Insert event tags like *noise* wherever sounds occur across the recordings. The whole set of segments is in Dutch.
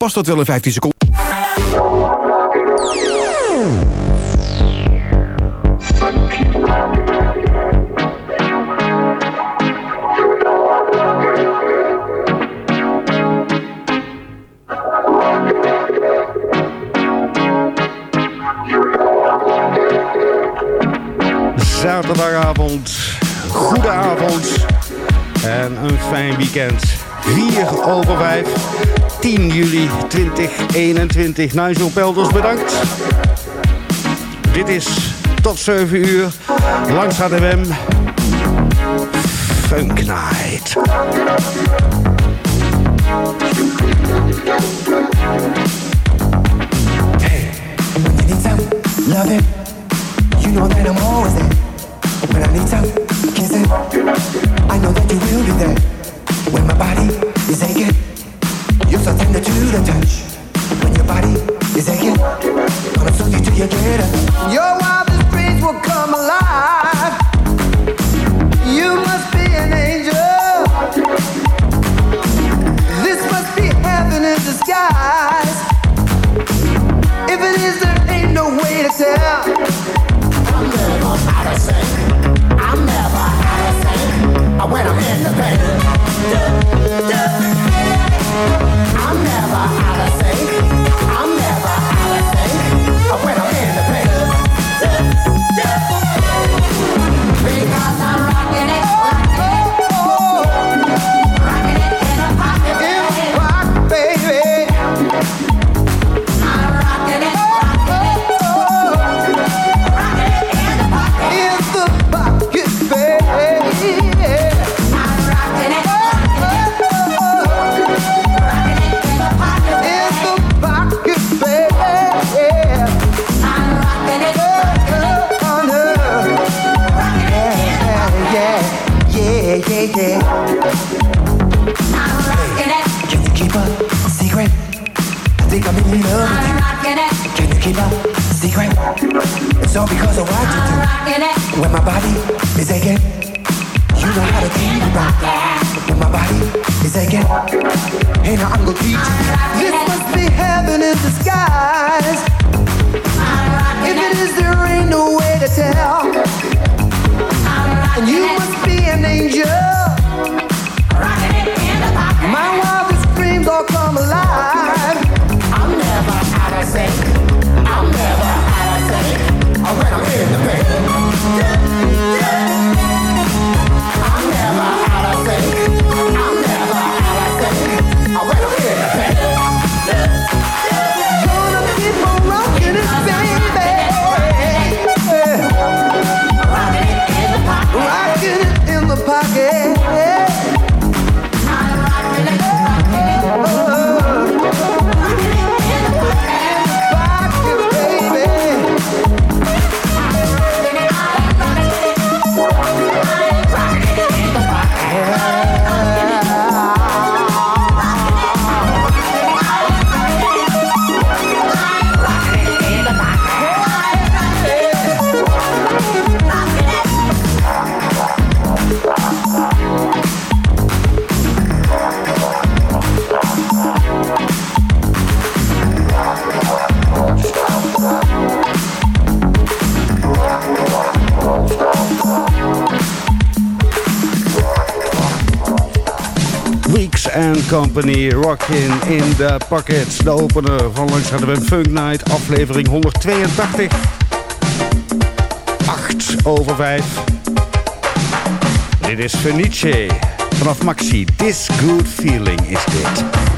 Pas dat wel in 15 seconden. Zaterdagavond, goede avond en een fijn weekend. 4 over 5, 10 juli 2021. Nigel Pelders, bedankt. Dit is tot 7 uur langs HDWM Funk Night. Hey, need some loving, you know that I'm always there. When I need some kissing, I know that you will be there. When my body is aching, you're so tender to the touch. When your body is aching, gonna soothe you till you get up. Your wildest dreams will come alive. You must be an angel. This must be heaven in disguise. If it is, there ain't no way to tell. I'm never out of sync. I'm never out of sync. When I'm in the bed. I'm never out of sync. I'm never out of sync. When I'm all because of what you do. When my body is aching, you know how to keep it back. When my body is aching, hey now I'm gonna teach you. This must be heaven in disguise. If it is, there ain't no way to tell. And you must be an angel. My wildest dreams all come alive. I'm never out of sync. When I'm in the bed. Company, Rockin' in the Pocket. De opener van Langs hadden we Funk Night, aflevering 182. 8 over 5. Dit is Fenice. Vanaf Maxi, This Good Feeling is dit.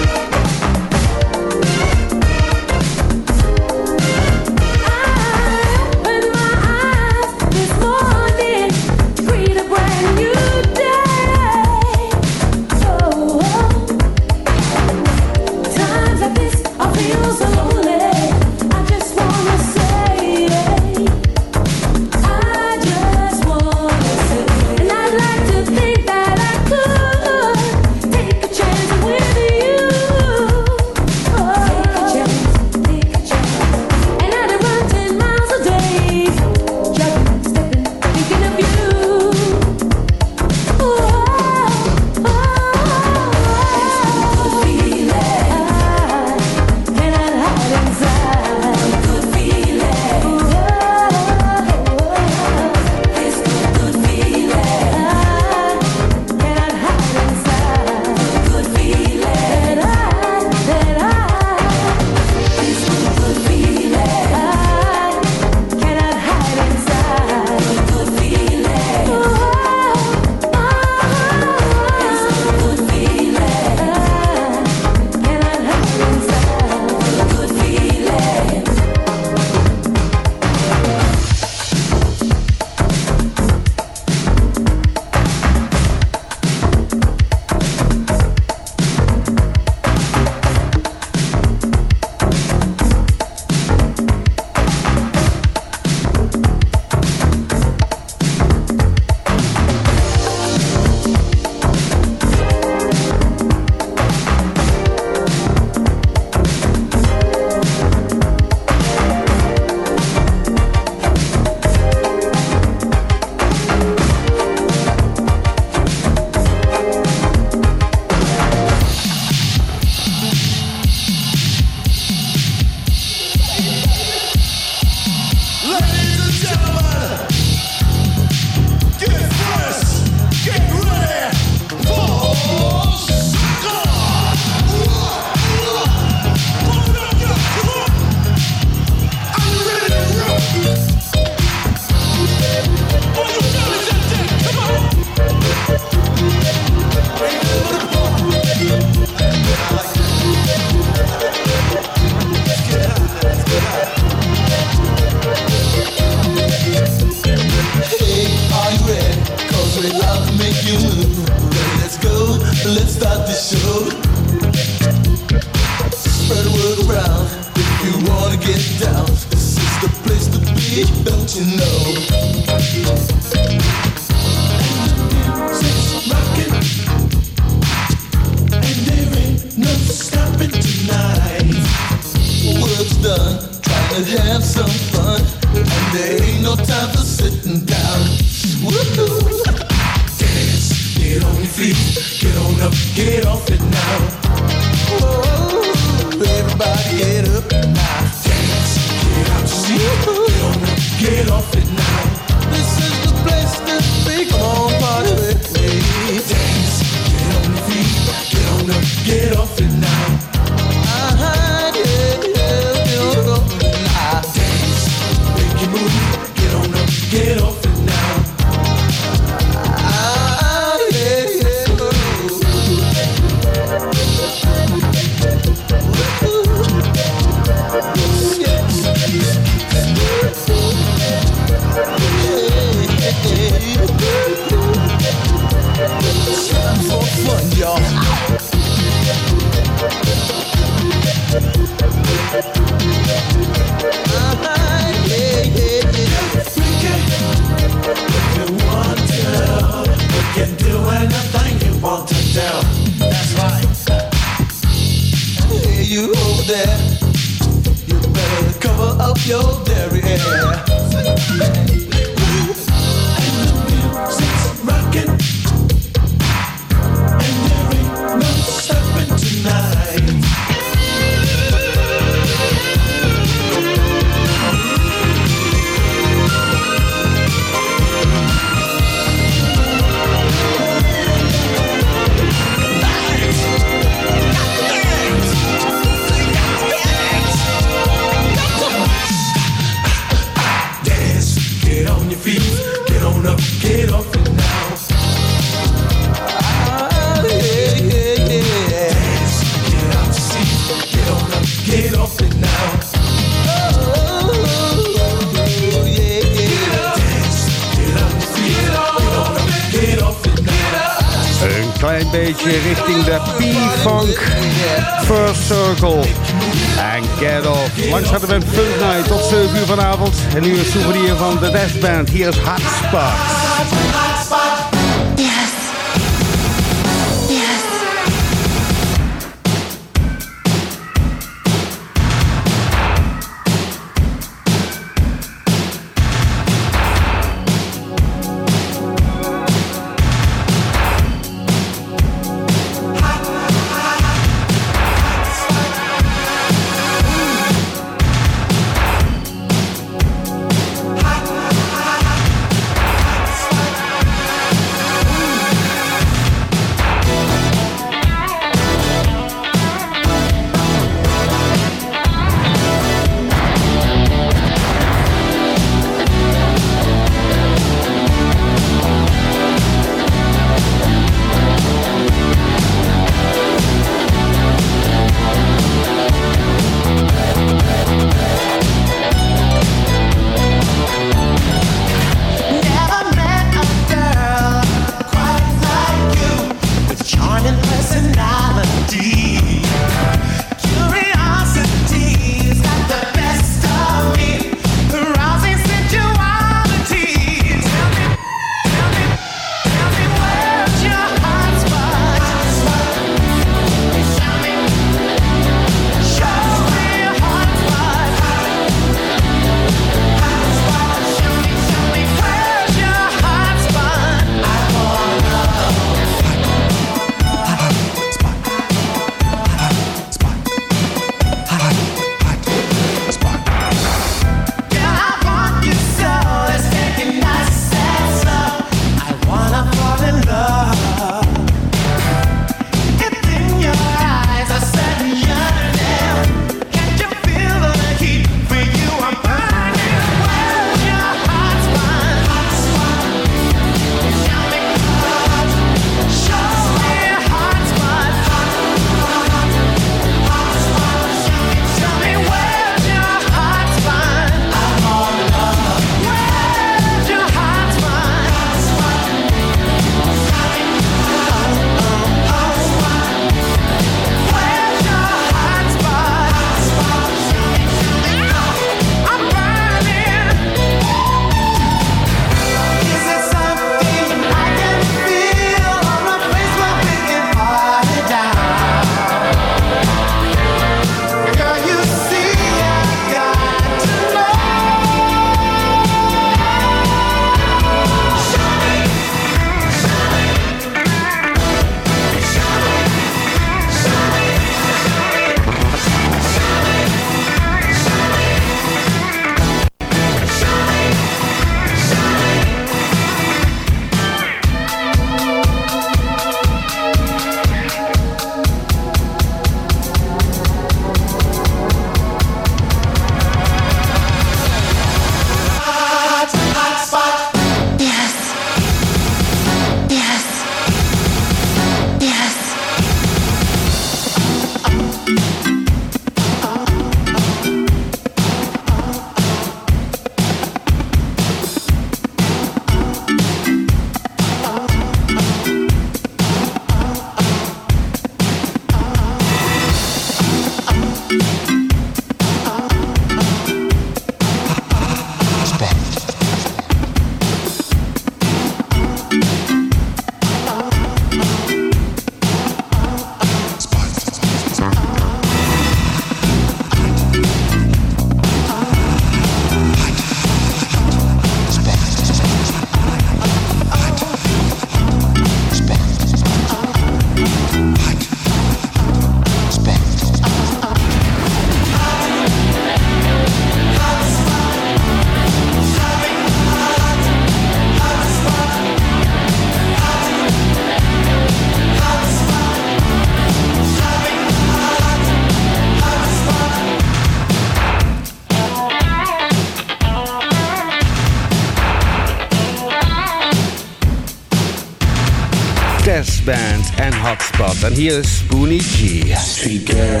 En hier is Spoonie G. Street girl.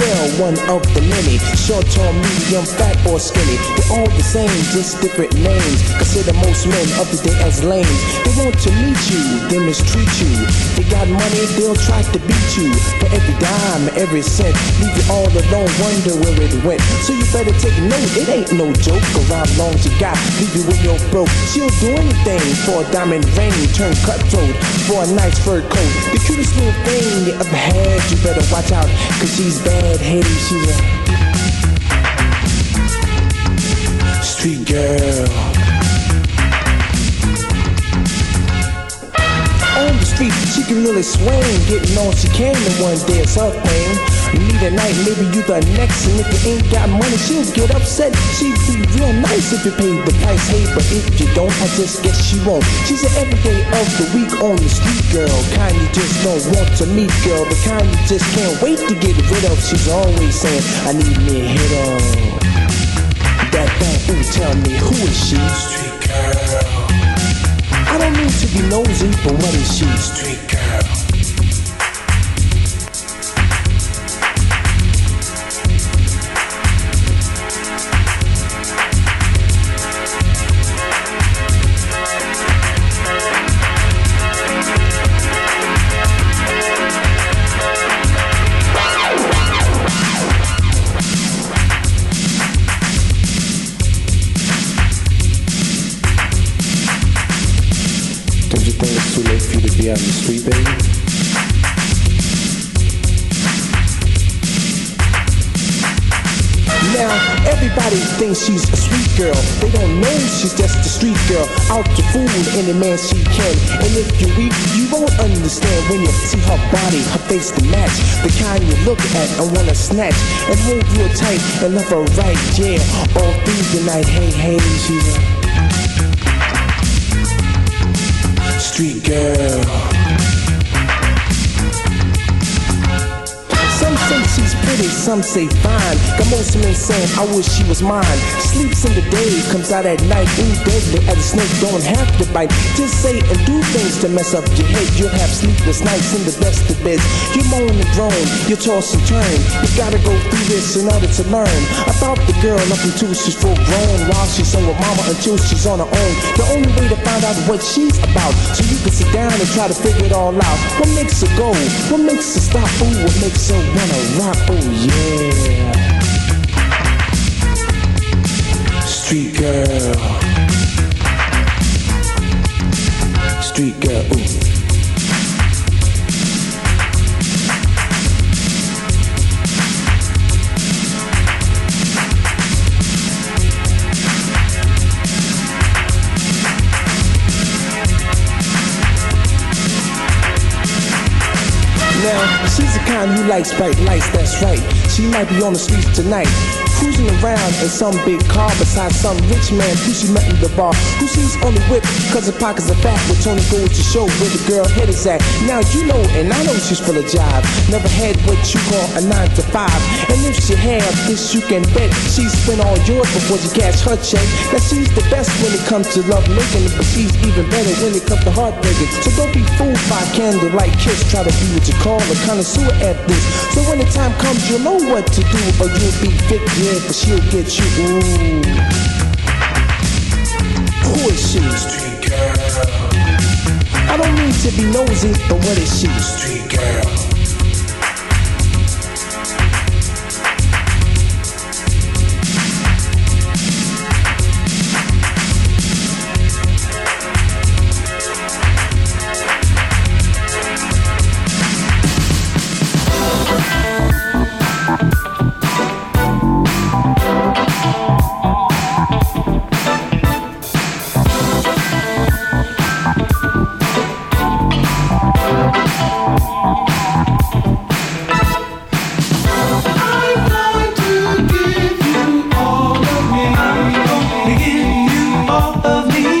girl, one of the many. Short, tall, medium, fat, or skinny. They're all the same, just different names. Consider most men of the day lame. They want to meet you, they mistreat you. They got money, they'll try to beat you. For every dime, every cent, leave you all alone, wonder where it went. So you better take note, it ain't no joke. Around long you got, leave you with your broke. She'll do anything for a diamond ring, turn cutthroat for a nice fur coat. The cutest little thing you ever had, you better watch out, cause she's bad Haiti, she's a street girl. Street, she can really swing, getting on she can in one day, it's her thing. Need a night, maybe you the next, and if you ain't got money, she'll get upset. She'd be real nice if you paid the price, hey, but if you don't, I just guess she won't. She's an everyday of the week on the street girl, kind you just don't want to meet girl, the kind you just can't wait to get rid of. She's always saying, I need me a hit on. That that ooh, tell me who is she? Street girl. Don't mean to be nosy, but what is she? Street street, baby. Now, everybody thinks she's a sweet girl. They don't know she's just a street girl. Out to fool any man she can. And if you're weak, you won't understand when you see her body, her face to match. The kind you look at and wanna snatch. And hold you tight and love her right, yeah. All through the night, hey, hey, she's a street girl. She's pretty, some say fine. Got most men saying, I wish she was mine. Sleeps in the day, comes out at night. Ooh, deadly as a snake, don't have to bite. Just say and do things to mess up your head. You'll have sleepless nights in the best of beds. You moan and groan, you toss and turn. You gotta go through this in order to learn about the girl up until she's full grown. While she's on with mama until she's on her own. The only way to find out what she's about, so you can sit down and try to figure it all out. What makes her go? What makes her stop? Ooh, what makes her wanna rock, oh yeah. Street girl. Street girl, ooh. She's the kind who likes bright lights, that's right. She might be on the streets tonight cruising around in some big car beside some rich man who she met in the bar. Who sees only whip cause her pockets are fat, with Tony goes to show where the girl head is at. Now you know, and I know she's full of jive. Never had what you call a nine to five. And if she have, this, you can bet she spent all yours before she cash her check. Now she's the best when it comes to love making, but she's even better when it comes to heartbreaking. So don't be fooled by candlelight kiss. Try to be what you call a connoisseur at this. So when the time comes, you'll know what to do, or you'll be fit, yeah but she'll get you. Ooh. Who is she? Street girl. I don't mean to be nosy, but what is she? Street girl. all of me.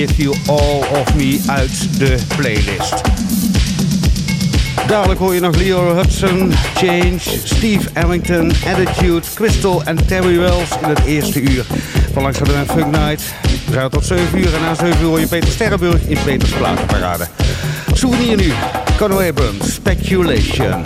Give You All of Me uit de playlist. Dadelijk hoor je nog Leo Hudson, Change, Steve Ellington, Attitude, Crystal en Terry Wells in het eerste uur van Langs de Funk Night. Zijn tot 7 uur en na 7 uur hoor je Peter Sterrenburg in Peters Platenparade. Souvenir nu, Conor Abrams, Speculation.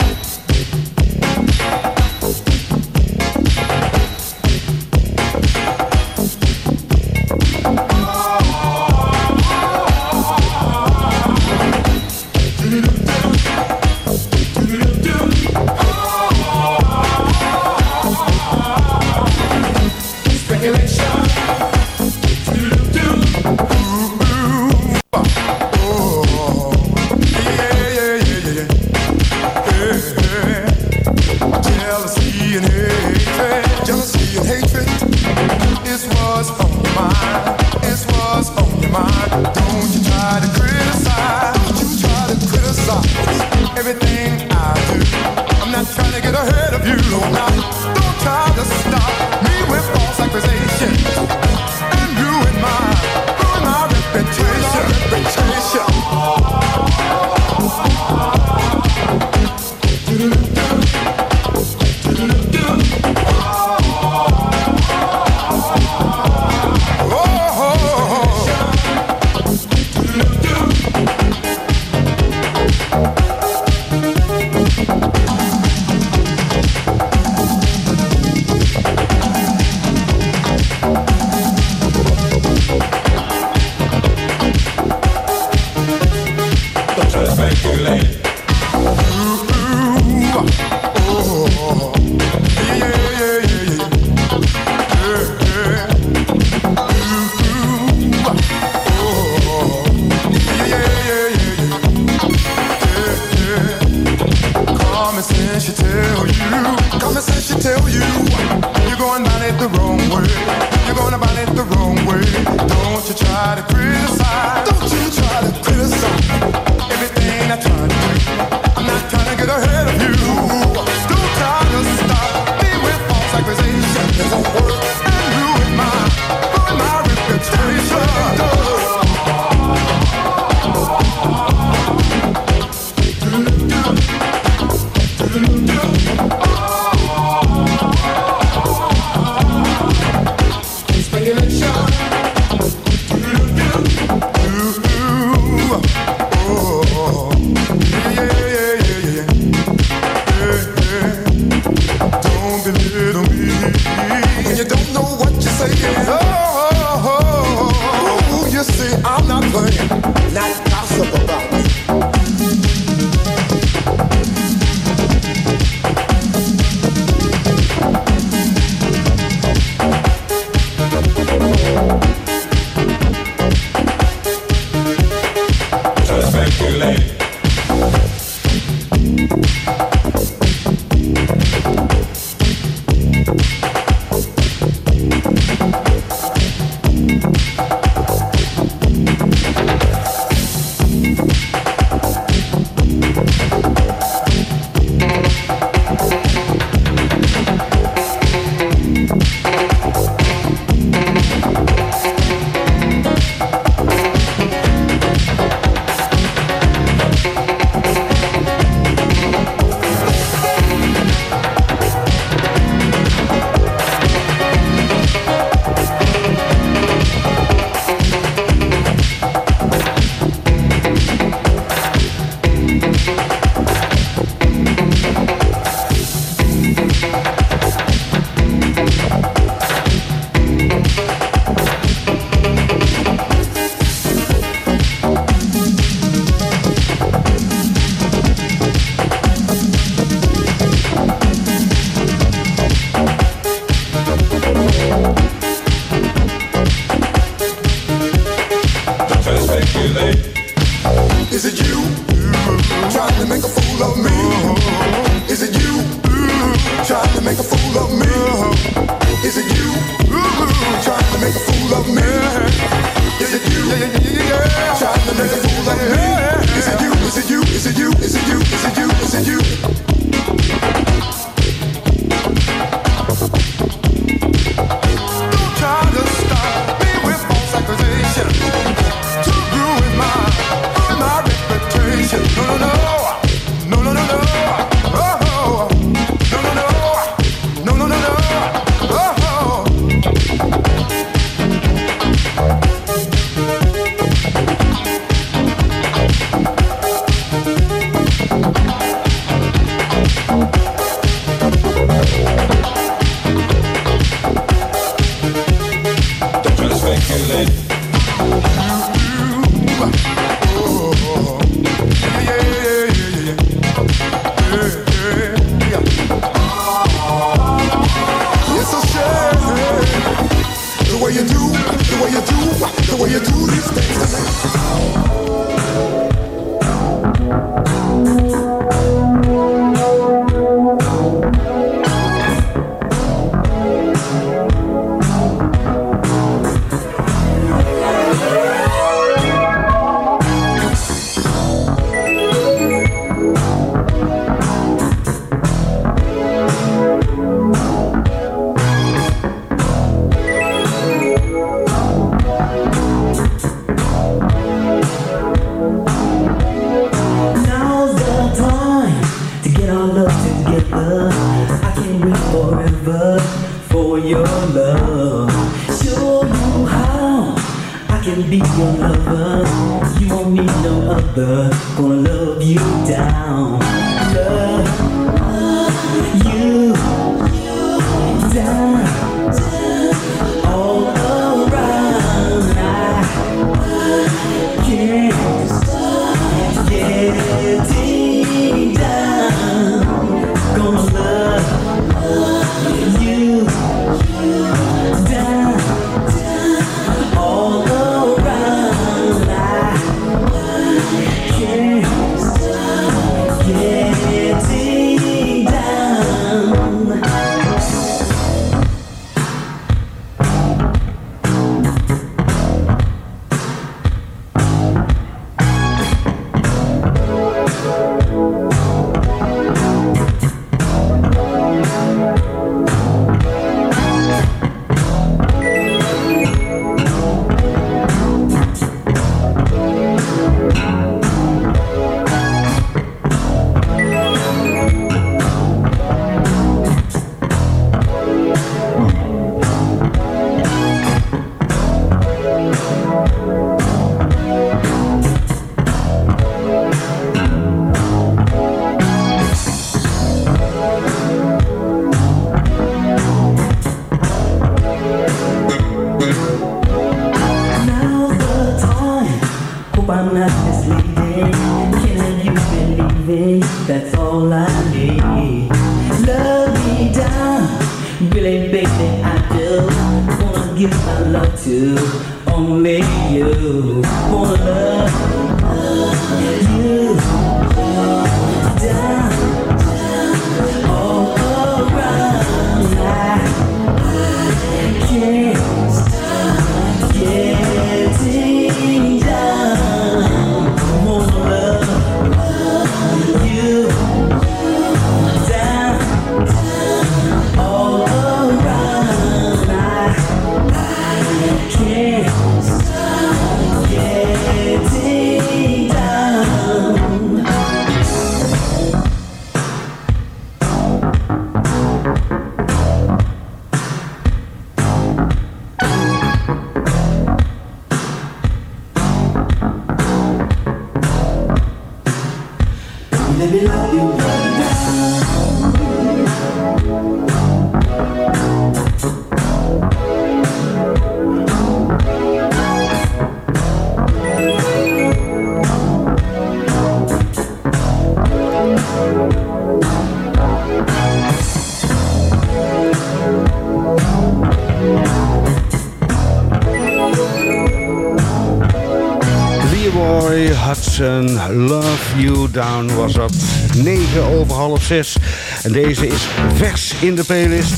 Down was dat. 9 over half 6. En deze is vers in de playlist.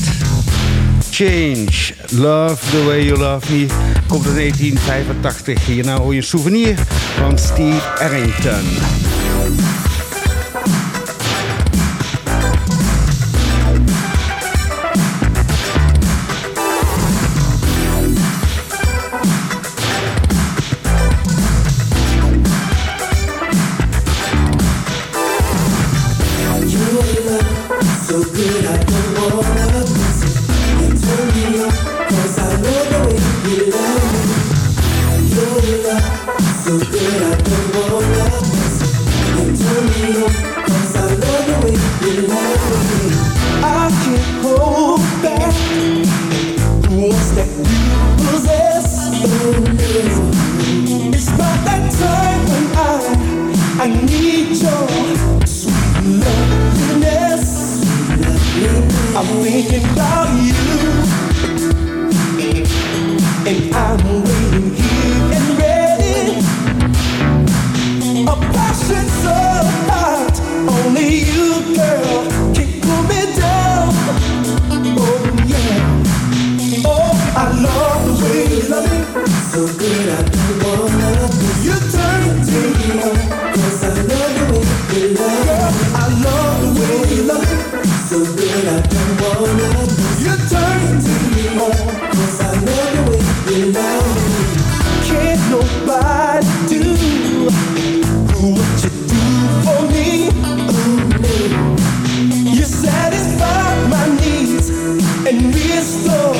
Change, Love the Way You Love Me. Komt in 1985. hier. Nou hoor je een souvenir van Steve Arrington. can restore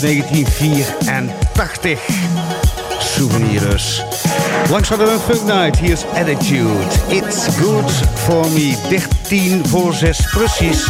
the Bump 1984. Souvenir dus. Langs hadden we een Funk Night. Hier is Attitude. It's good for me. 13 voor 6 precies.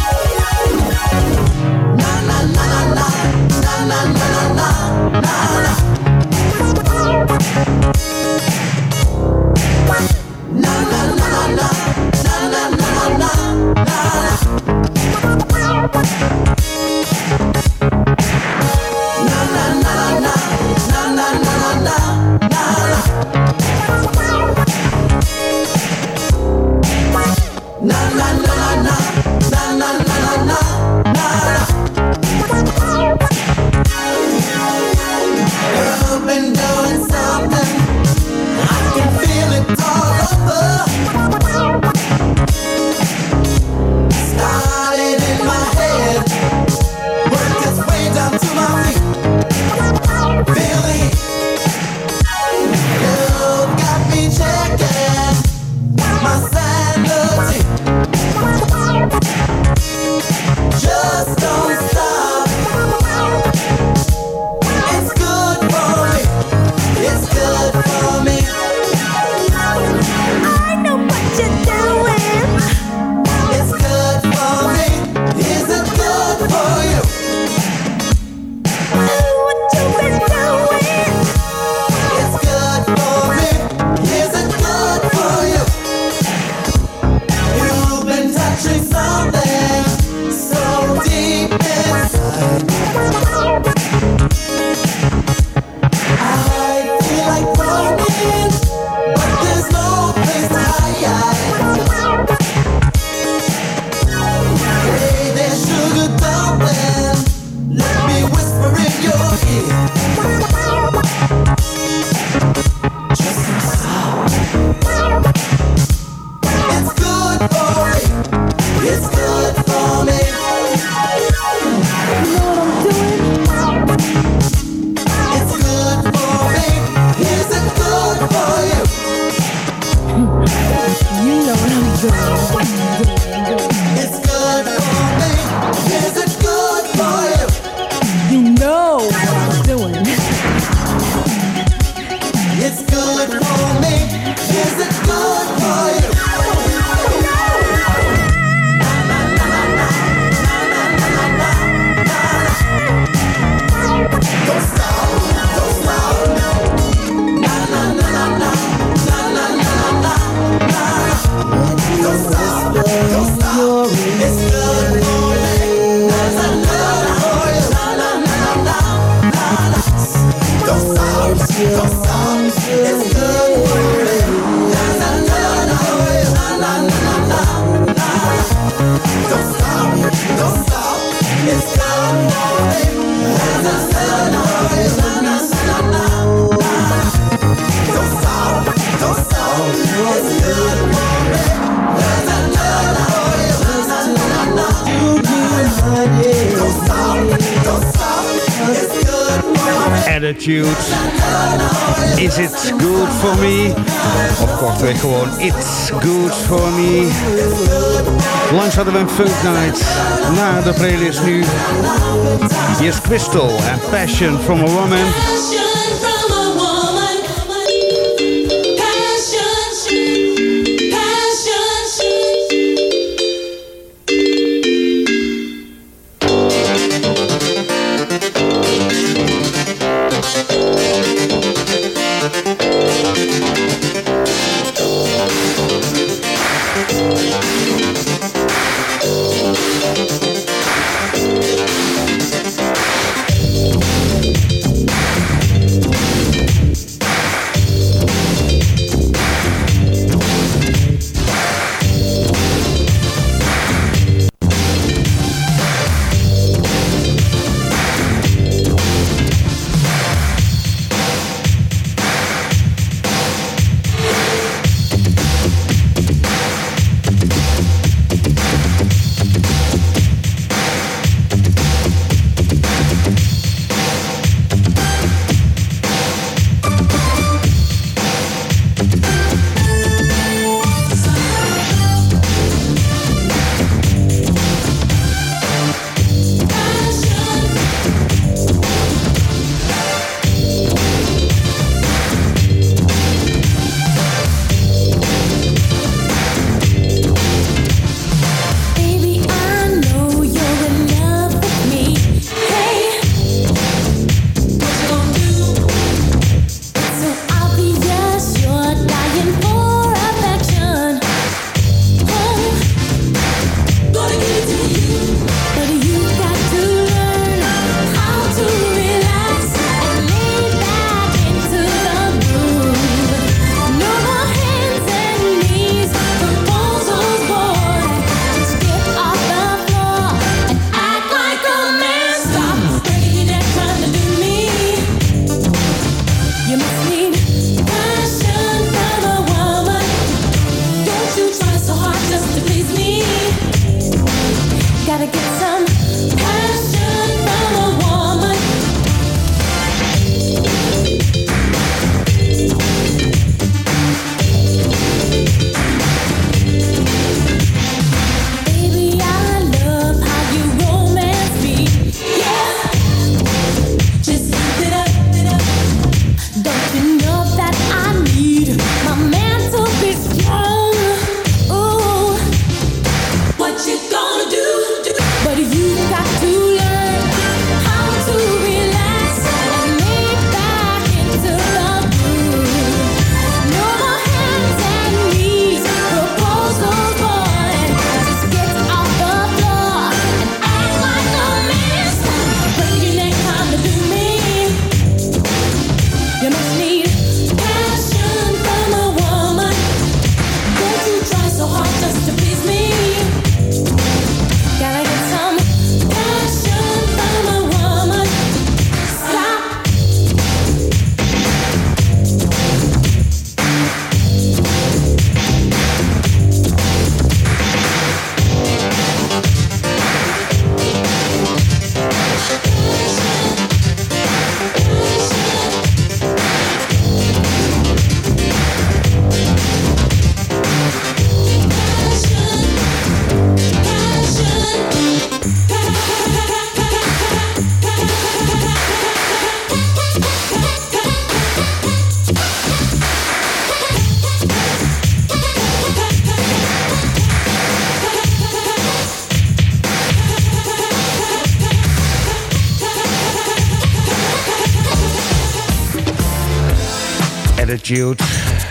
From a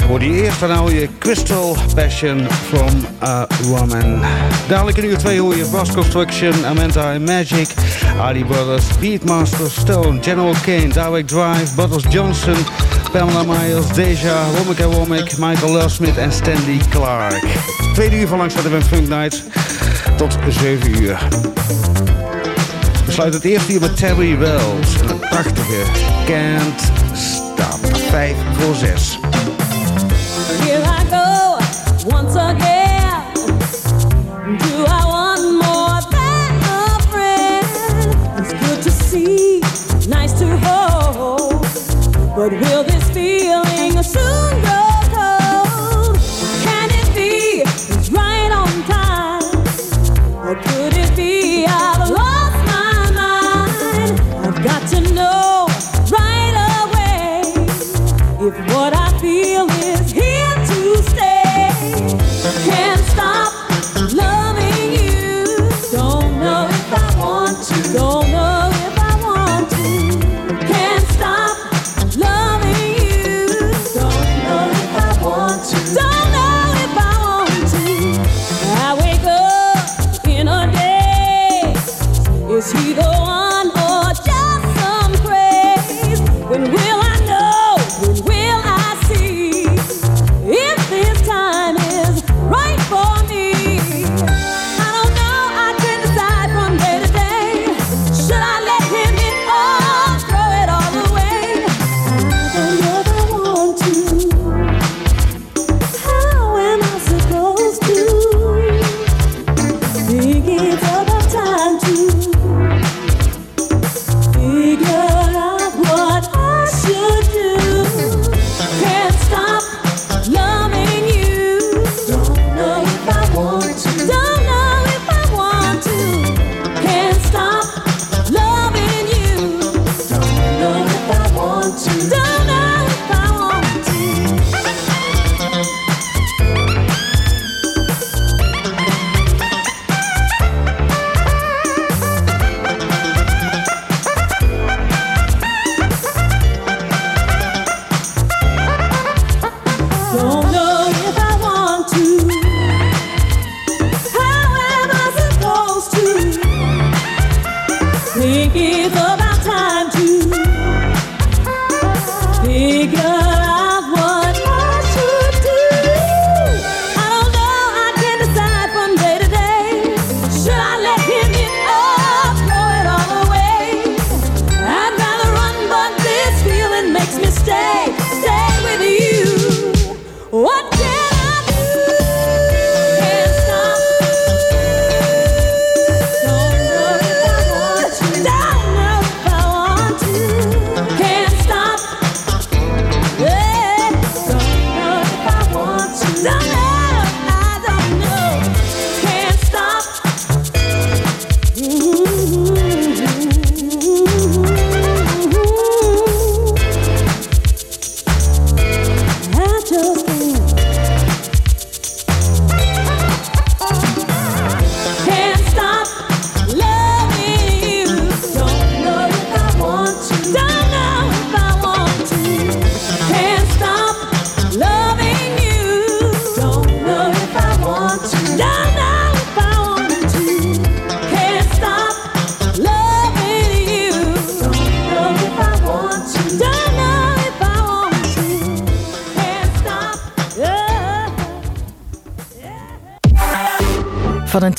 Voor die eerste nou je Crystal Passion from a Woman. Dadelijk in uur 2 hoor je Bass Construction, Amanda and Magic, Ali Brothers, Beatmaster, Stone, General Kane, Direct Drive, Butters Johnson, Pamela Myers, Deja, Womack Womack, Michael Love en Stanley Clark. Tweede uur van langs de Funk Night tot 7 uur. We sluiten het eerste uur met Terry Wells en het prachtige Can't Stop. 5 voor 6.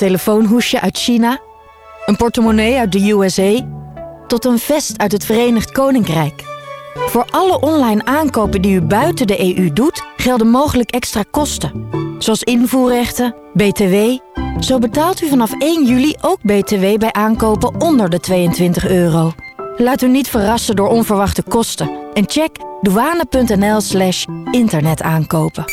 Telefoonhoesje uit China, een portemonnee uit de USA, tot een vest uit het Verenigd Koninkrijk. Voor alle online aankopen die u buiten de EU doet, gelden mogelijk extra kosten. Zoals invoerrechten, BTW. Zo betaalt u vanaf 1 juli ook BTW bij aankopen onder de 22 euro. Laat u niet verrassen door onverwachte kosten. En check douane.nl slash internetaankopen.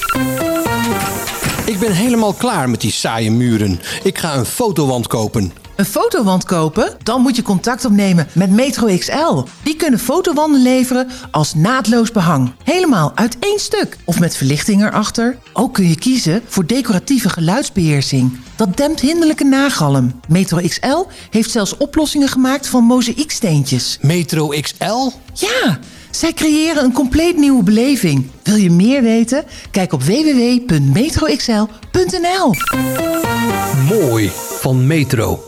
Ik ben helemaal klaar met die saaie muren. Ik ga een fotowand kopen. Een fotowand kopen? Dan moet je contact opnemen met Metro XL. Die kunnen fotowanden leveren als naadloos behang. Helemaal uit één stuk. Of met verlichting erachter. Ook kun je kiezen voor decoratieve geluidsbeheersing. Dat dempt hinderlijke nagalm. Metro XL heeft zelfs oplossingen gemaakt van mozaïeksteentjes. Metro XL? Ja, Zij creëren een compleet nieuwe beleving. Wil je meer weten? Kijk op www.metroxl.nl Mooi van Metro.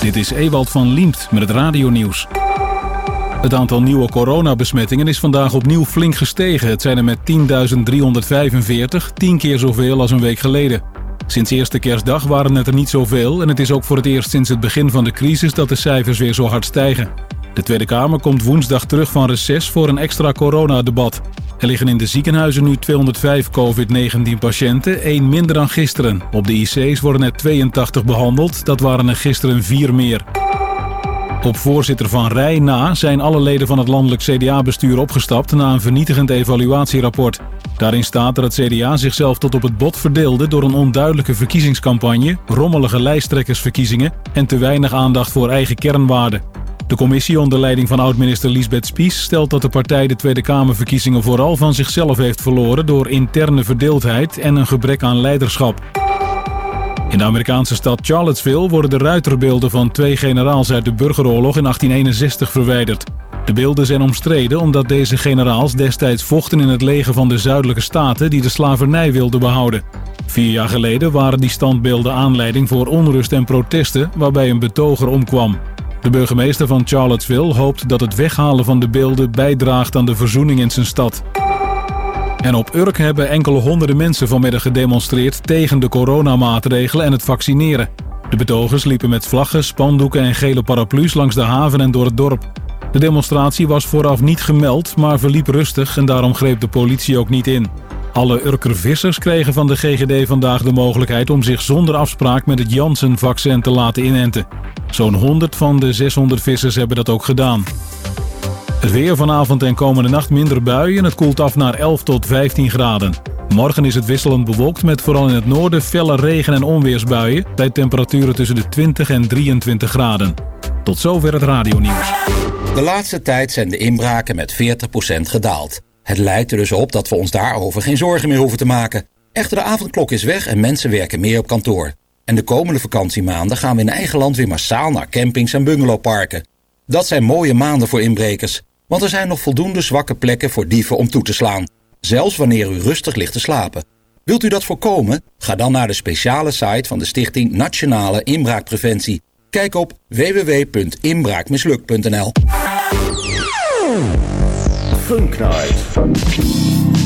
Dit is Ewald van Liemt met het radionieuws. Het aantal nieuwe coronabesmettingen is vandaag opnieuw flink gestegen. Het zijn er met 10.345, 10 keer zoveel als een week geleden. Sinds eerste kerstdag waren het er niet zoveel en het is ook voor het eerst sinds het begin van de crisis dat de cijfers weer zo hard stijgen. De Tweede Kamer komt woensdag terug van reces voor een extra coronadebat. Er liggen in de ziekenhuizen nu 205 COVID-19 patiënten, één minder dan gisteren. Op de IC's worden er 82 behandeld, dat waren er gisteren vier meer. Op voorzitter Van Rij na zijn alle leden van het landelijk CDA-bestuur opgestapt na een vernietigend evaluatierapport. Daarin staat dat het CDA zichzelf tot op het bot verdeelde door een onduidelijke verkiezingscampagne, rommelige lijsttrekkersverkiezingen en te weinig aandacht voor eigen kernwaarden. De commissie onder leiding van oud-minister Lisbeth Spies stelt dat de partij de Tweede Kamerverkiezingen vooral van zichzelf heeft verloren door interne verdeeldheid en een gebrek aan leiderschap. In de Amerikaanse stad Charlottesville worden de ruiterbeelden van twee generaals uit de burgeroorlog in 1861 verwijderd. De beelden zijn omstreden omdat deze generaals destijds vochten in het leger van de zuidelijke staten die de slavernij wilden behouden. Vier jaar geleden waren die standbeelden aanleiding voor onrust en protesten waarbij een betoger omkwam. De burgemeester van Charlottesville hoopt dat het weghalen van de beelden bijdraagt aan de verzoening in zijn stad. En op Urk hebben enkele honderden mensen vanmiddag gedemonstreerd tegen de coronamaatregelen en het vaccineren. De betogers liepen met vlaggen, spandoeken en gele paraplu's langs de haven en door het dorp. De demonstratie was vooraf niet gemeld, maar verliep rustig en daarom greep de politie ook niet in. Alle Urker vissers kregen van de GGD vandaag de mogelijkheid om zich zonder afspraak met het Janssen-vaccin te laten inenten. Zo'n 100 van de 600 vissers hebben dat ook gedaan. Het weer vanavond en komende nacht minder buien. Het koelt af naar 11 tot 15 graden. Morgen is het wisselend bewolkt met vooral in het noorden felle regen- en onweersbuien... bij temperaturen tussen de 20 en 23 graden. Tot zover het radionieuws. De laatste tijd zijn de inbraken met 40% gedaald. Het lijkt er dus op dat we ons daarover geen zorgen meer hoeven te maken. Echter, de avondklok is weg en mensen werken meer op kantoor. En de komende vakantiemaanden gaan we in eigen land weer massaal naar campings en bungalowparken. Dat zijn mooie maanden voor inbrekers, want er zijn nog voldoende zwakke plekken voor dieven om toe te slaan. Zelfs wanneer u rustig ligt te slapen. Wilt u dat voorkomen? Ga dan naar de speciale site van de Stichting Nationale Inbraakpreventie. Kijk op www.inbraakmislukt.nl Funk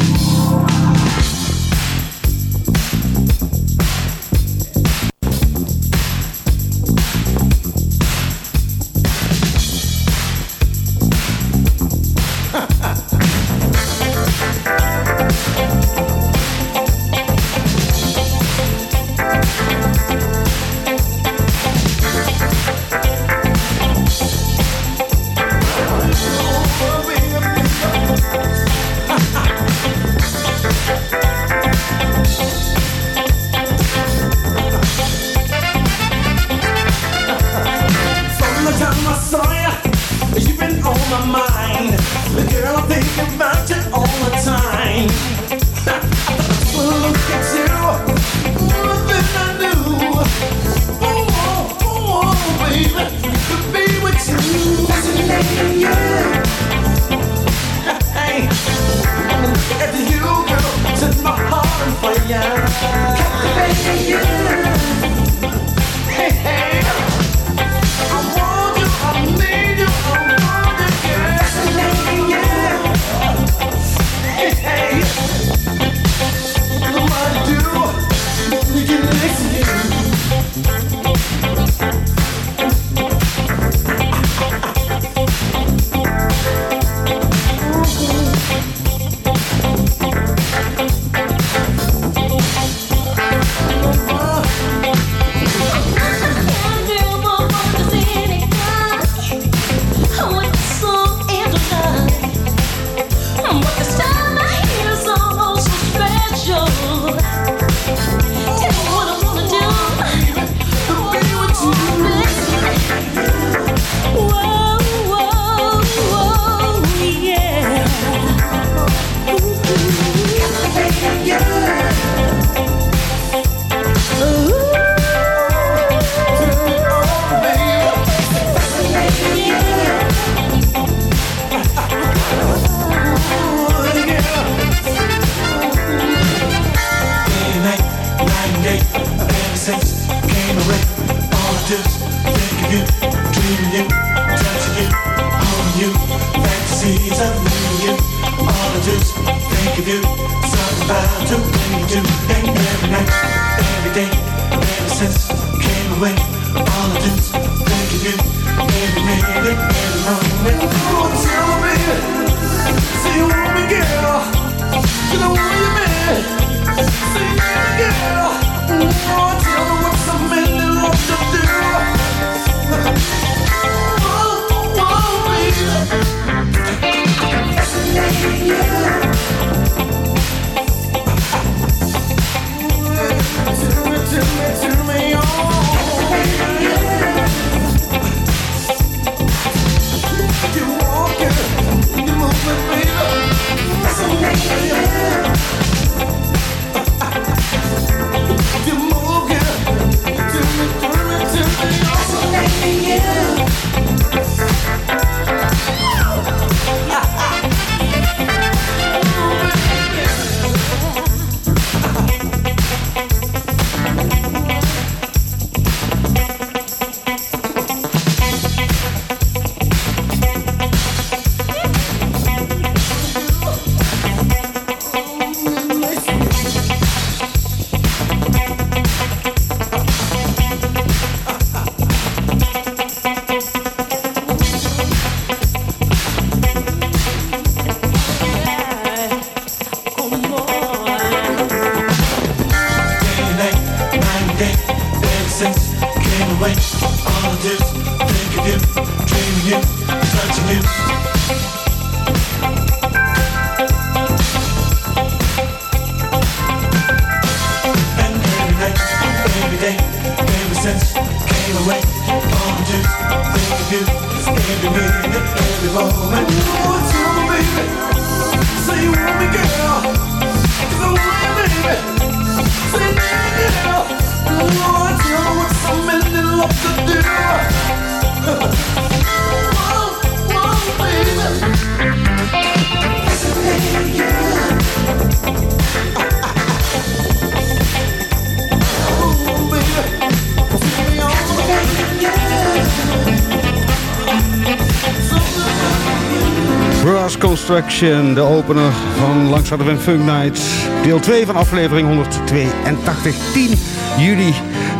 De opener van Langstraat en Funk Night. Deel 2 van aflevering 182, 10 juli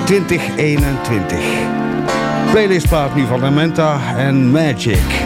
2021. Playlistplaat nu van Menta en Magic.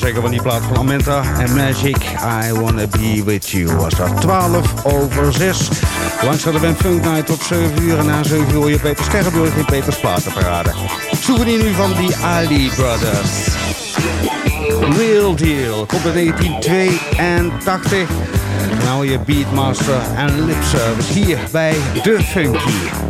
wel zeker van die plaat van Amenta en Magic. I Wanna Be With You was dat. 12 over 6. Langs de Ben Funk Night op 7 uur. En na 7 uur hoor je Peter Sterrenburg in Peters Platenparade. Souvenir nu van die Ali Brothers. Real Deal. Komt de 1982. Nou je Beatmaster en Lip Service hier bij De Funky.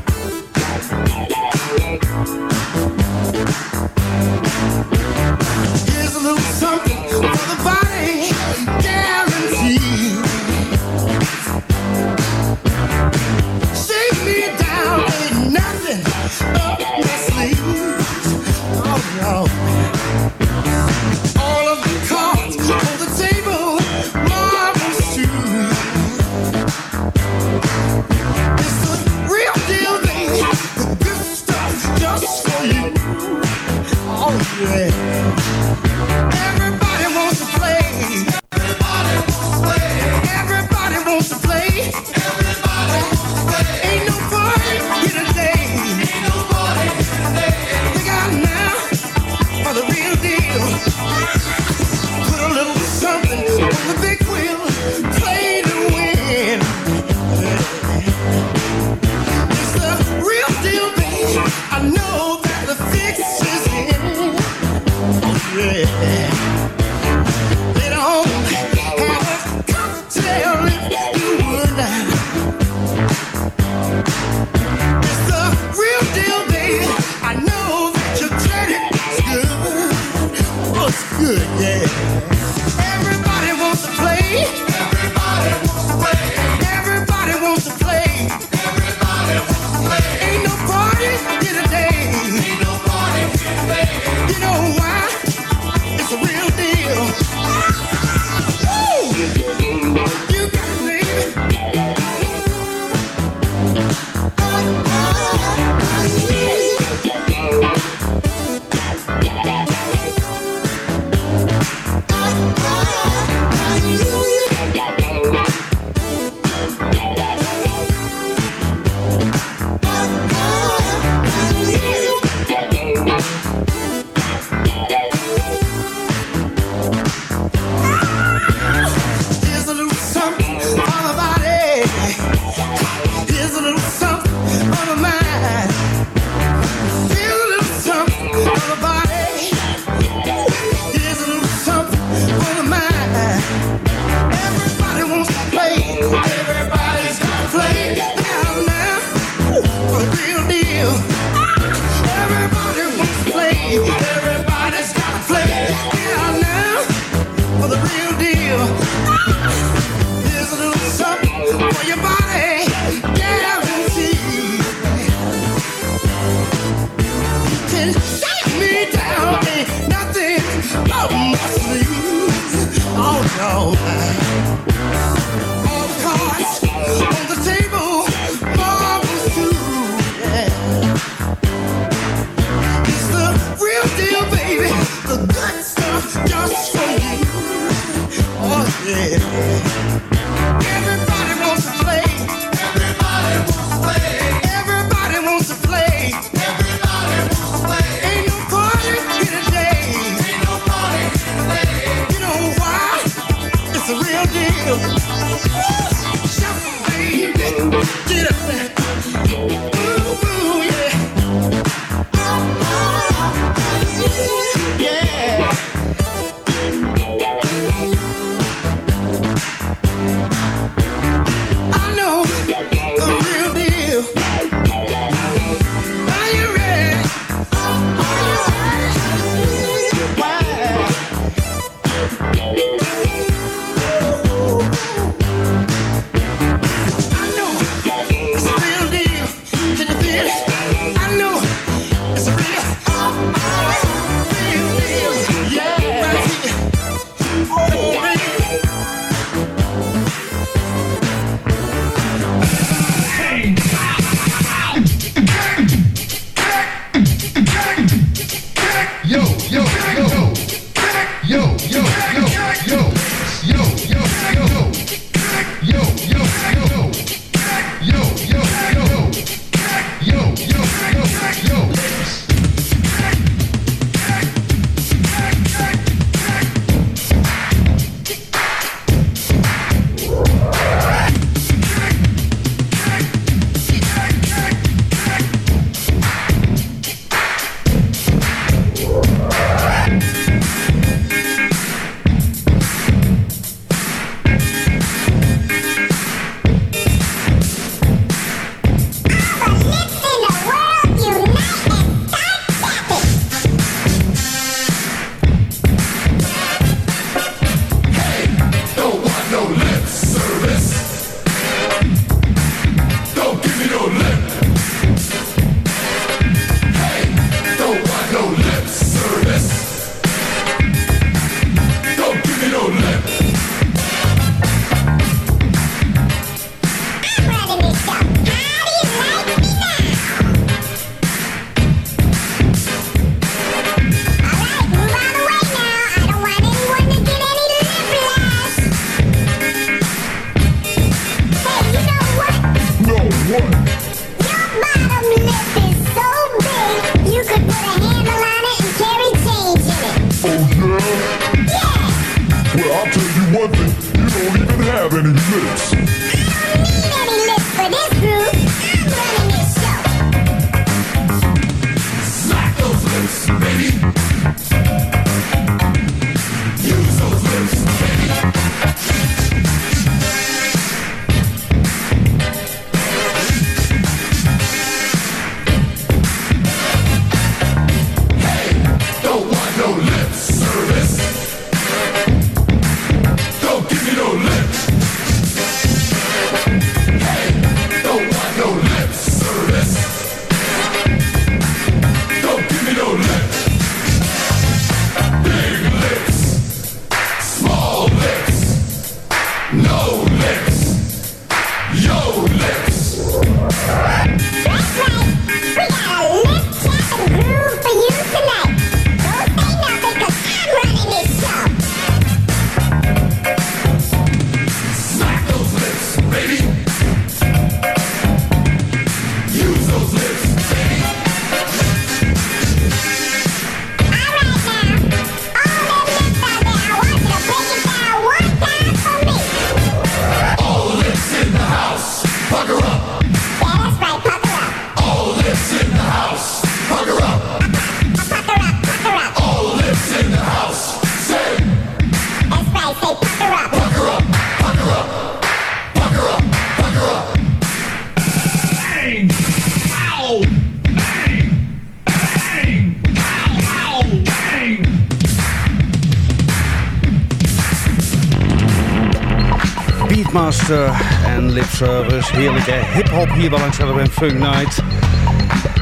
Beatmaster en Lip Service. Heerlijke hip-hop hier bij langs we Funk Night.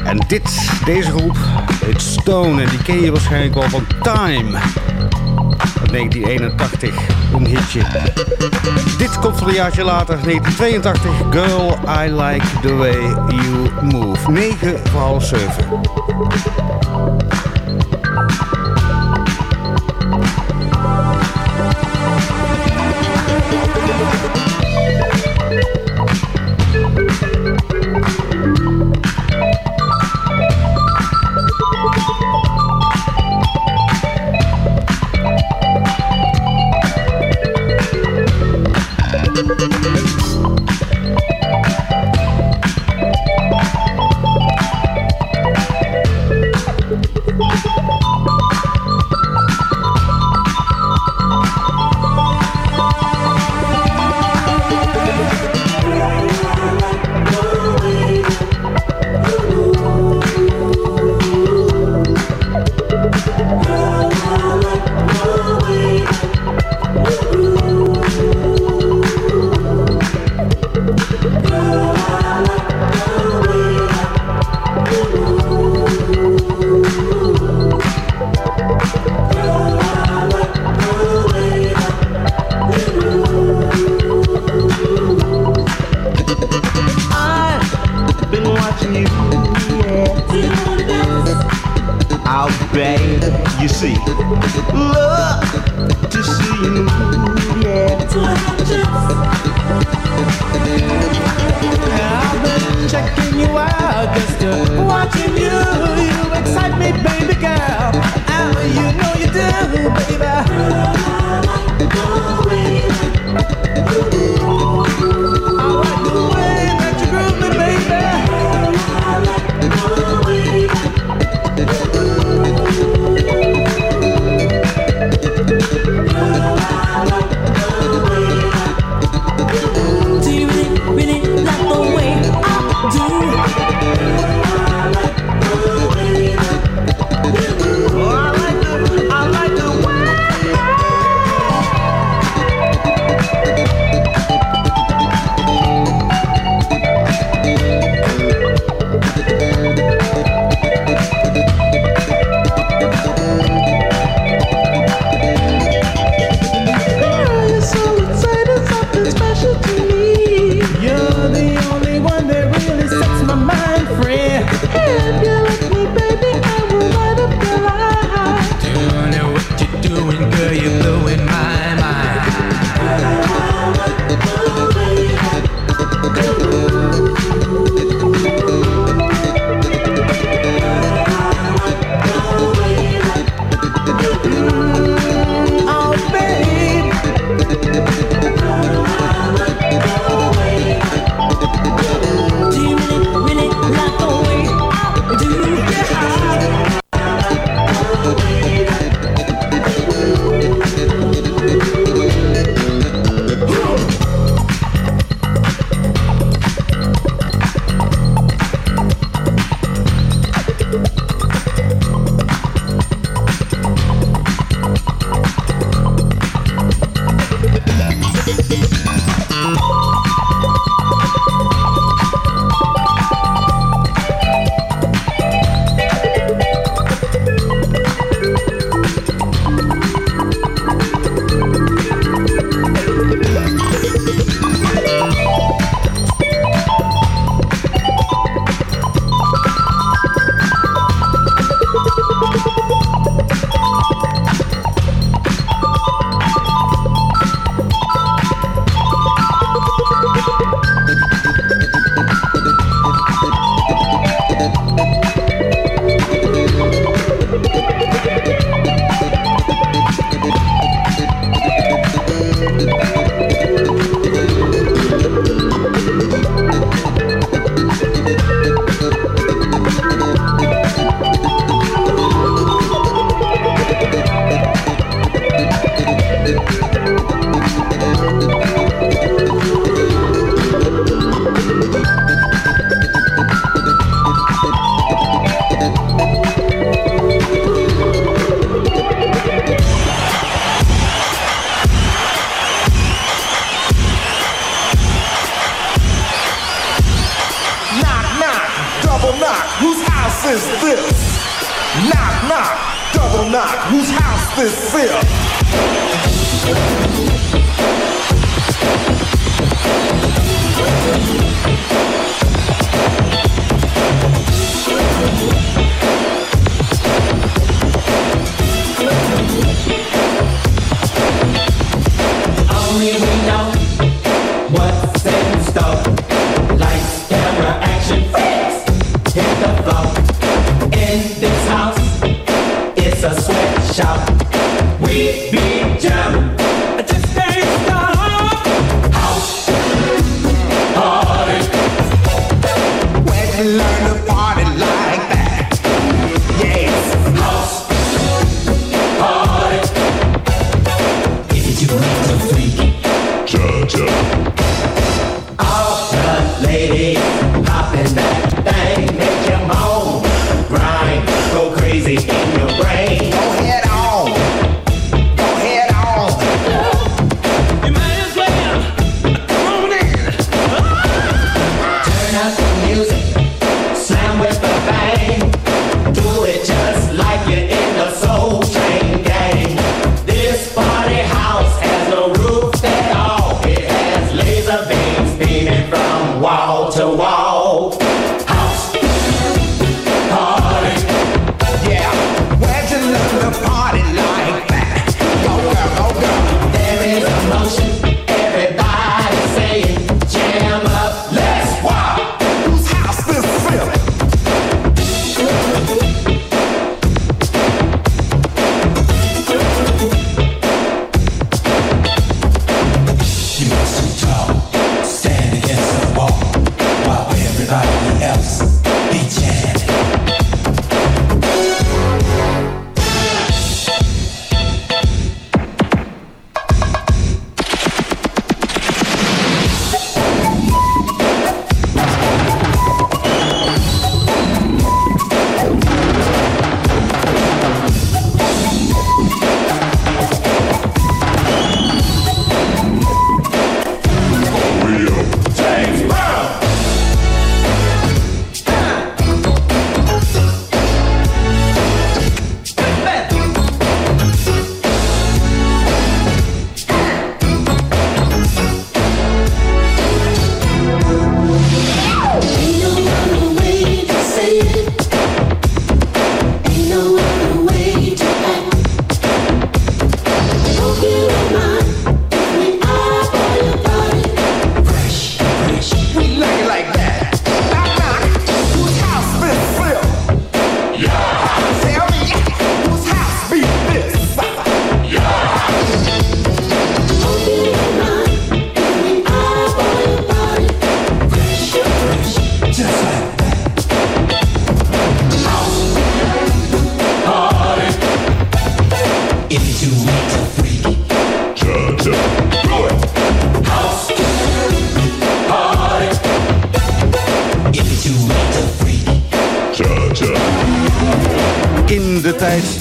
En dit, deze groep, heet Stone. En die ken je waarschijnlijk wel van Time. Uit 1981, een hitje. Dit komt een jaartje later, 1982. Girl, I like the way you move. 9 voor half 7.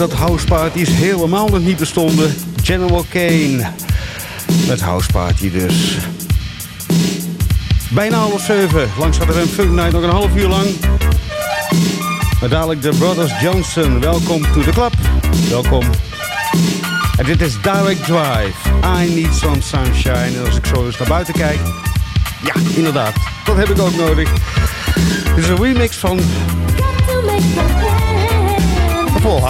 dat houseparties helemaal nog niet bestonden. General Kane met houseparty dus. Bijna half zeven. Langs hadden we een funk night nog een half uur lang. Maar dadelijk de Brothers Johnson. Welkom to the club. Welkom. En dit is Direct Drive. I need some sunshine. En als ik zo eens naar buiten kijk... Ja, inderdaad. Dat heb ik ook nodig. Dit is een remix van... Schiphol,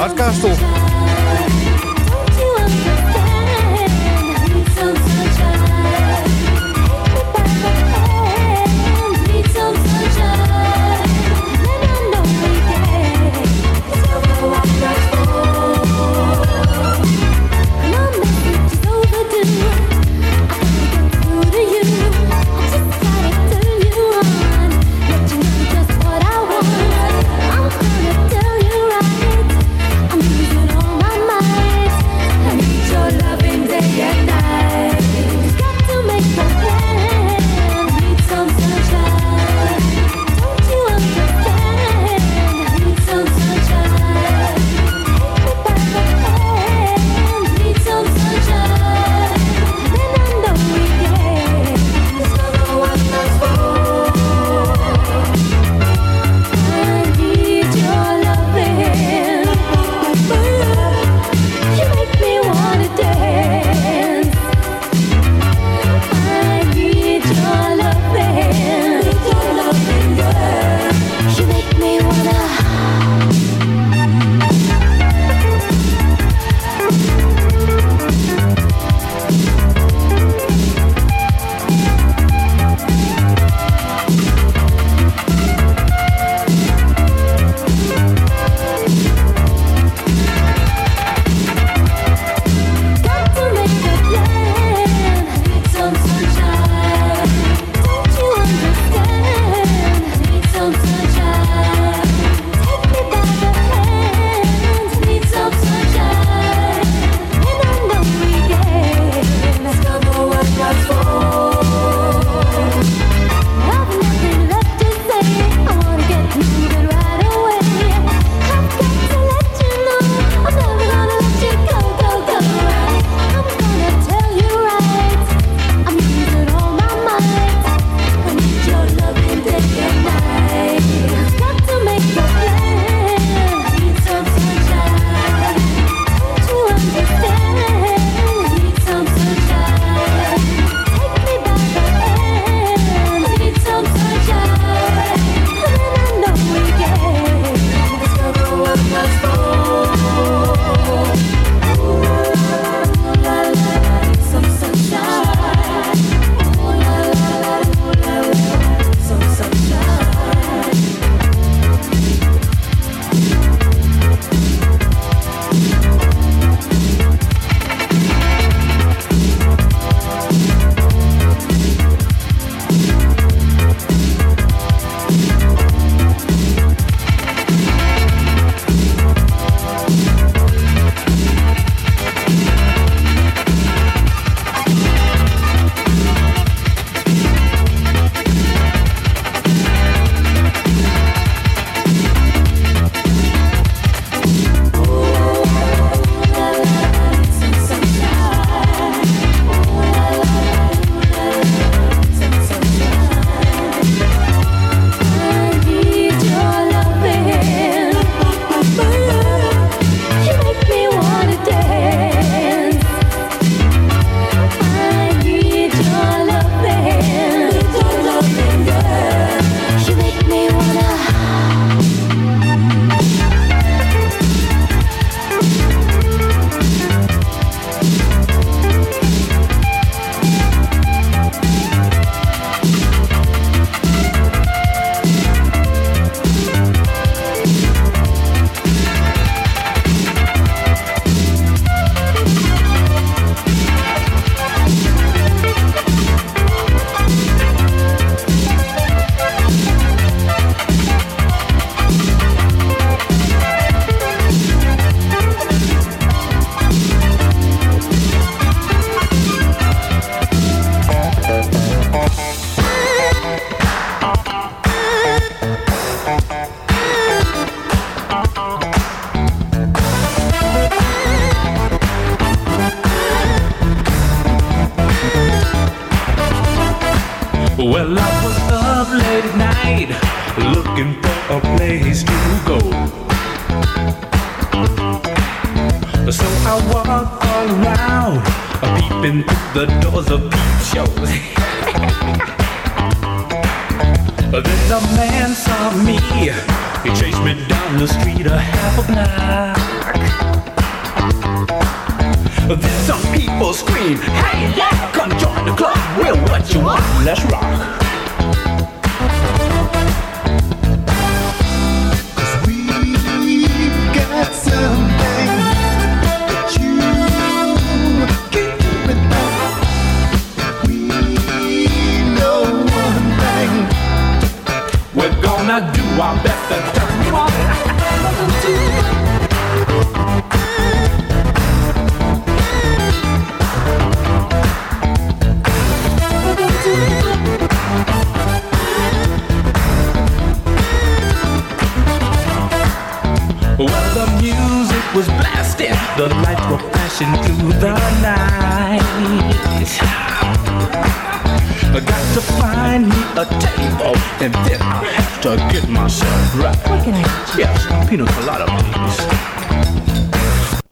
I got to find me a table, and then I have to get myself right. What can I get you? Yes, pina colada, please.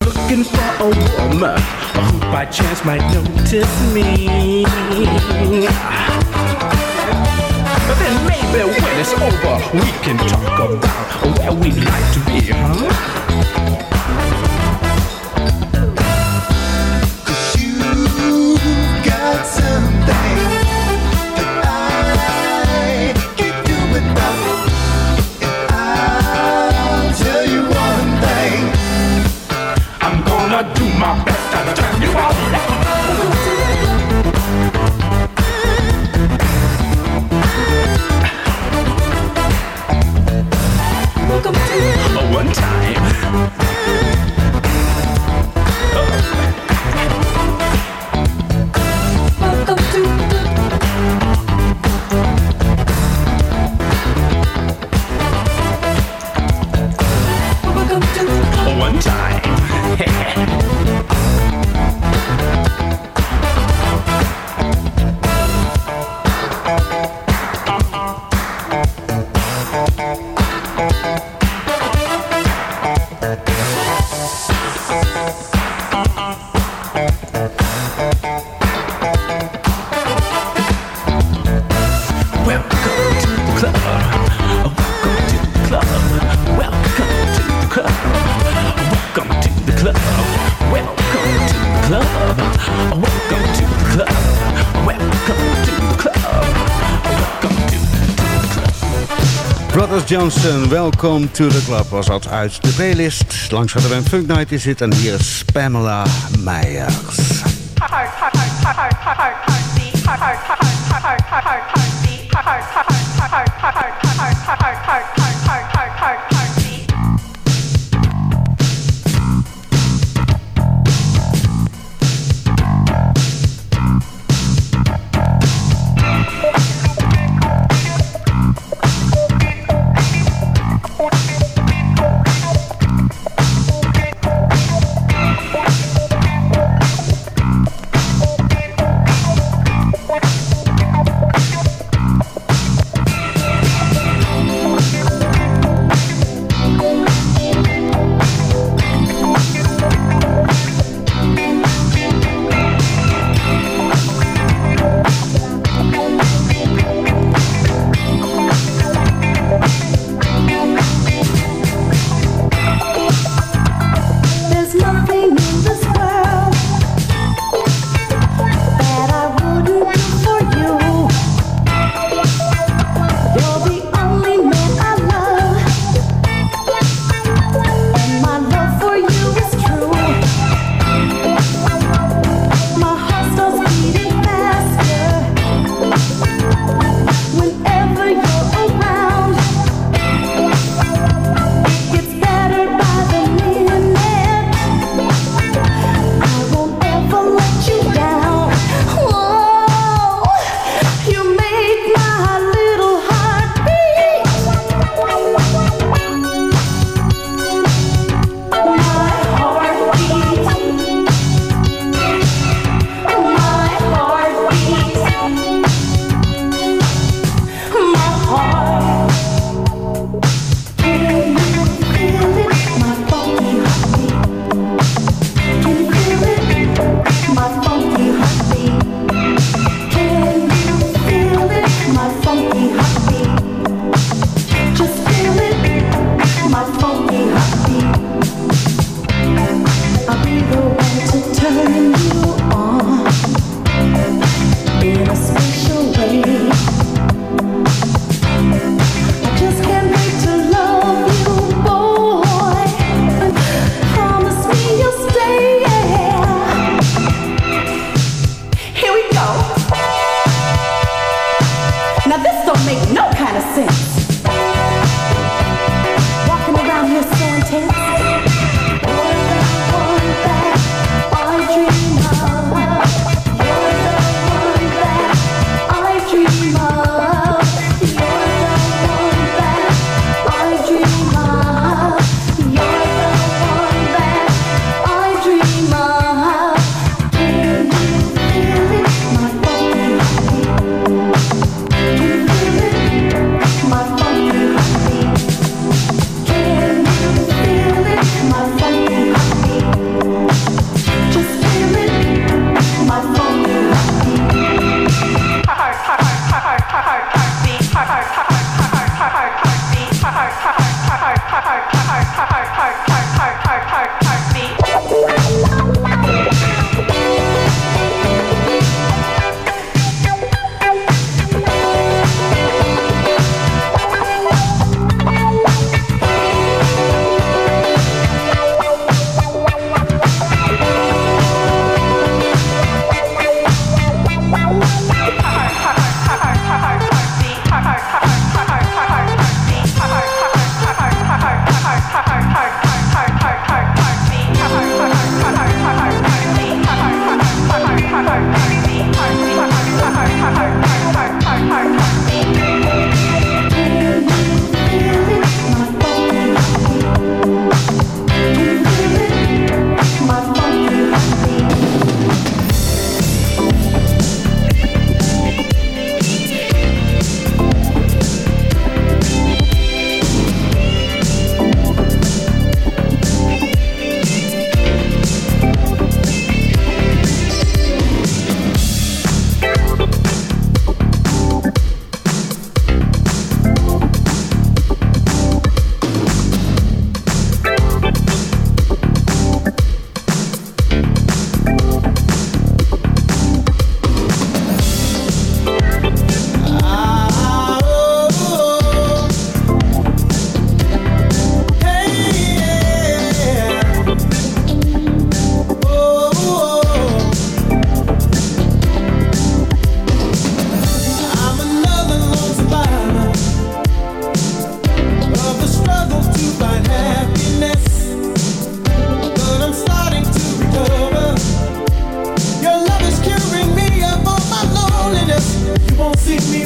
Looking for a woman who by chance might notice me. But then maybe when it's over, we can talk about where we'd like to be, huh? Johnson, welkom to the club, was dat uit de playlist. Langs hadden we een Funk Night is dit en hier is Pamela Meijers.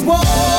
whoa.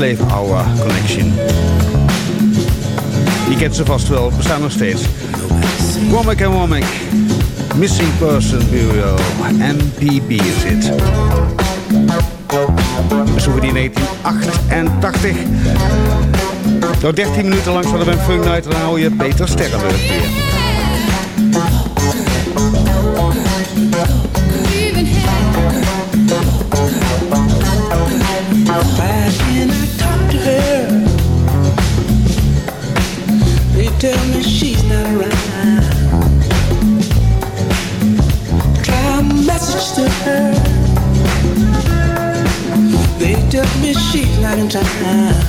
Slave Hour Collection. Je kent ze vast wel, We staan nog steeds. Womack en Womack, Missing Person Bureau, MPB is het. die 1988. Door 13 minuten lang van de Funk Night en dan hou je Peter Sterrenburg weer. time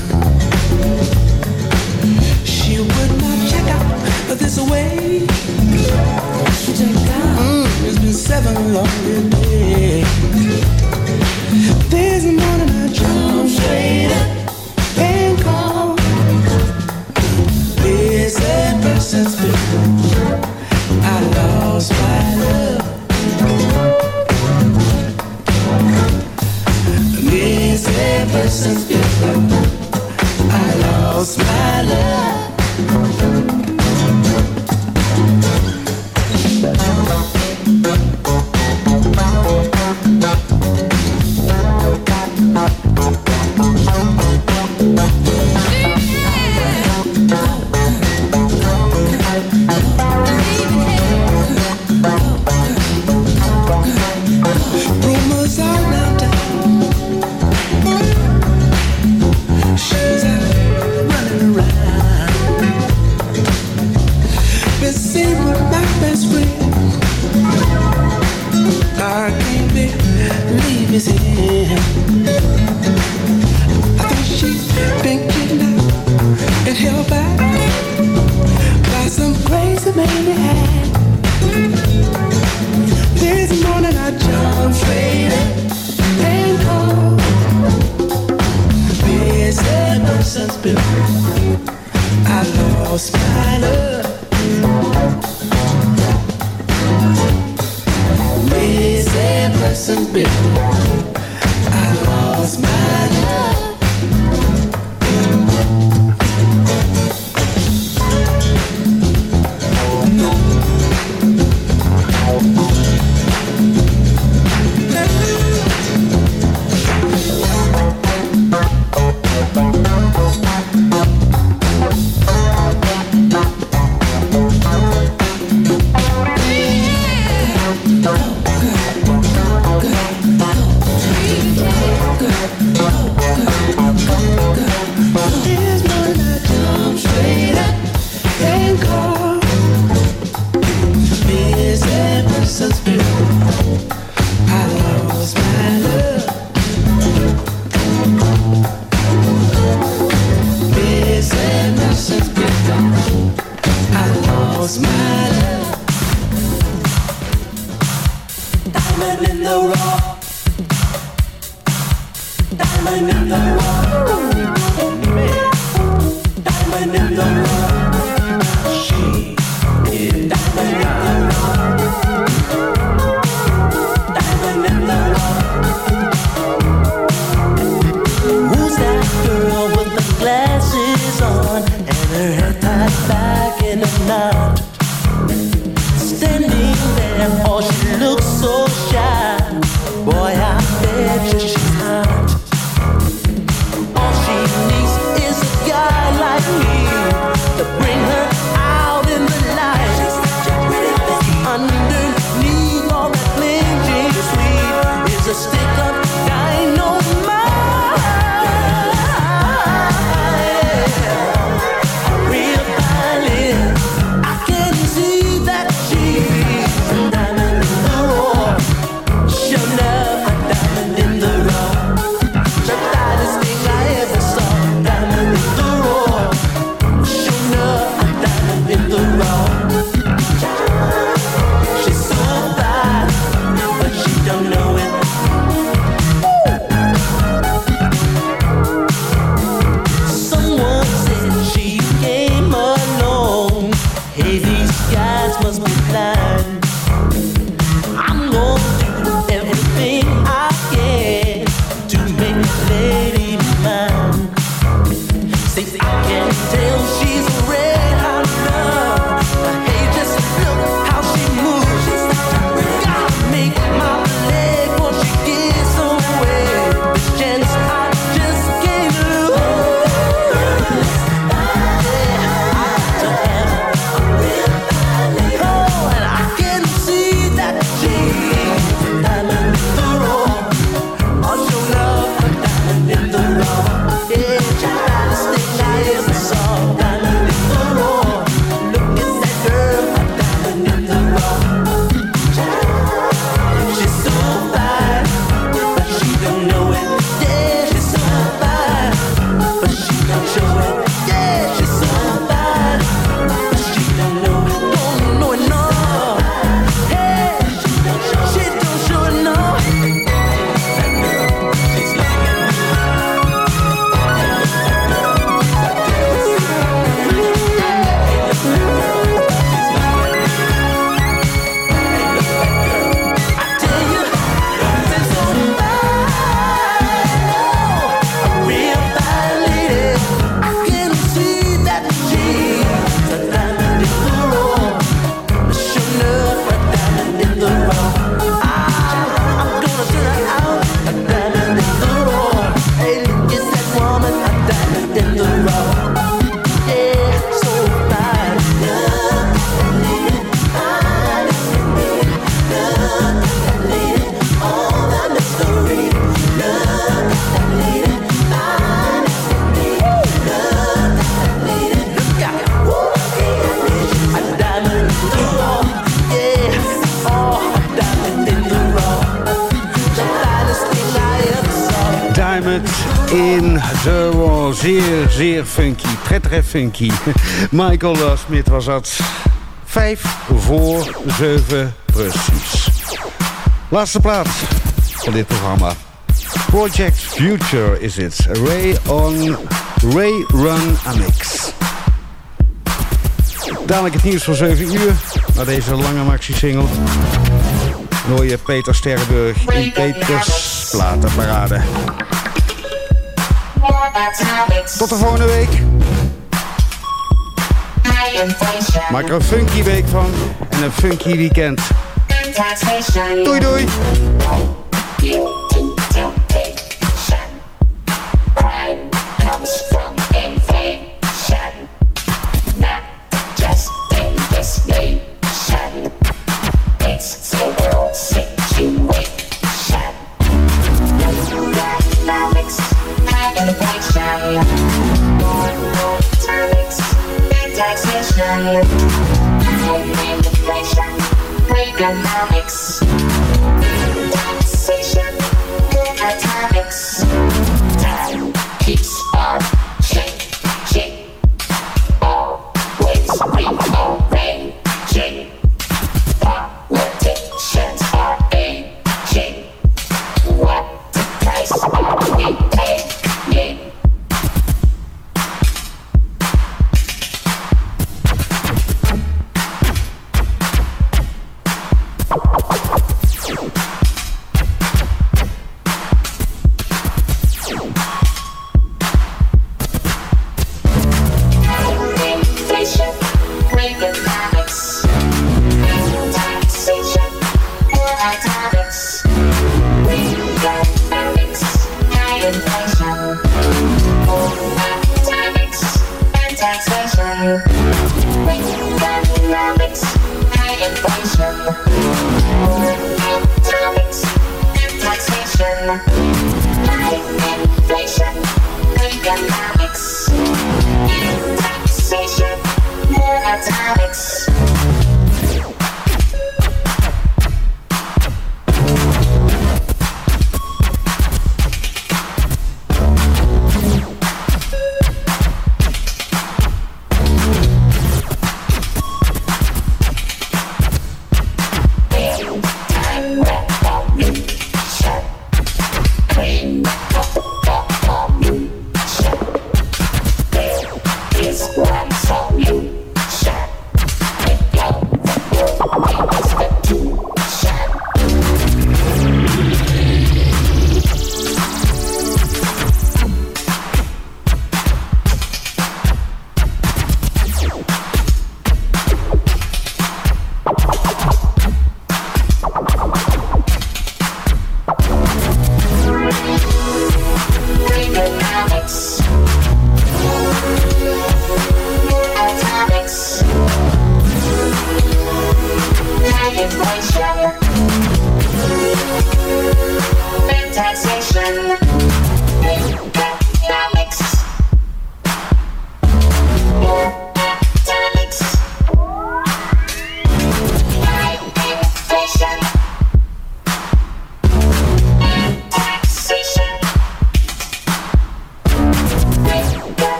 zeer, zeer funky, très très funky. *laughs* Michael uh, Smit was dat. Vijf voor zeven precies. Laatste plaats van dit programma. Project Future is it. Ray on Ray Run Amix. Dadelijk het nieuws van 7 uur. Na deze lange maxi-single. Je Peter Sterrenburg in Peters Platenparade. Tot de volgende week. Maak er een funky week van en een funky weekend. Doei doei.